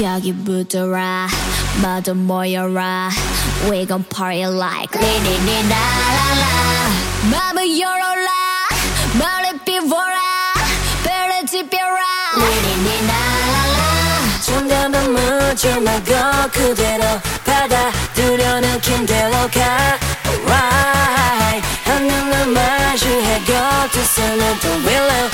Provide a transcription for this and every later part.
여기부터라 모두 모여라 We gon' party like 리리리라라라 마음을 열어라 머리 피워라 별을 지펴라 리리리라라라 정답은 묻지 말고 그대로 받아들여는 김대로 가 Right 한눈을 마주해 곁에 쓰는 또 willow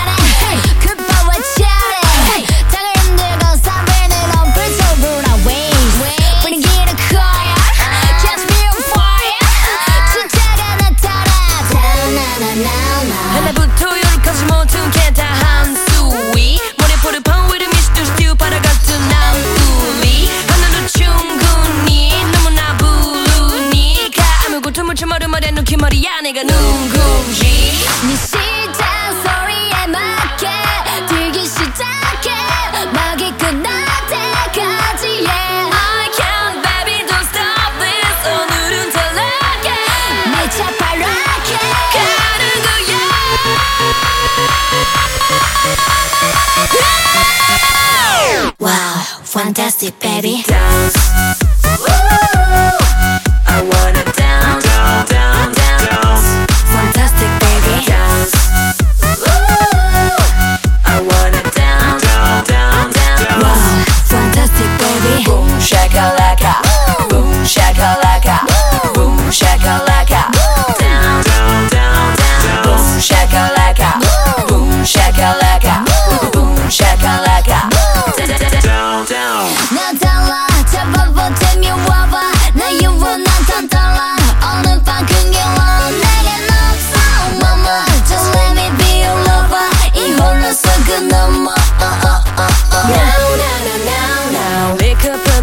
fantastic, baby. Dance.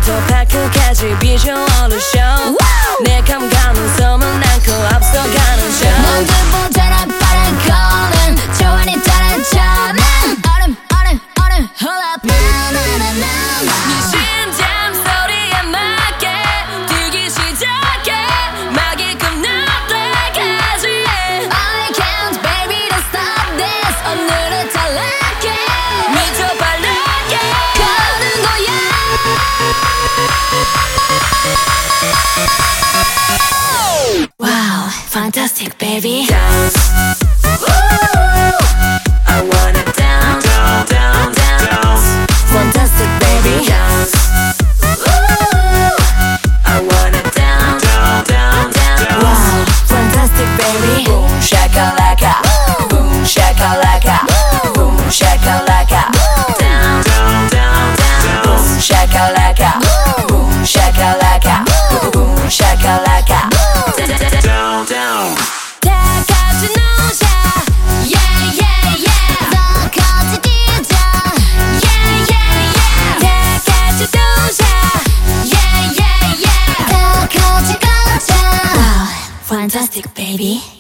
더 파크까지 비주얼을 쇼내 감각은 소문난 코 앞서가는 쇼 baby. Dance. music, baby.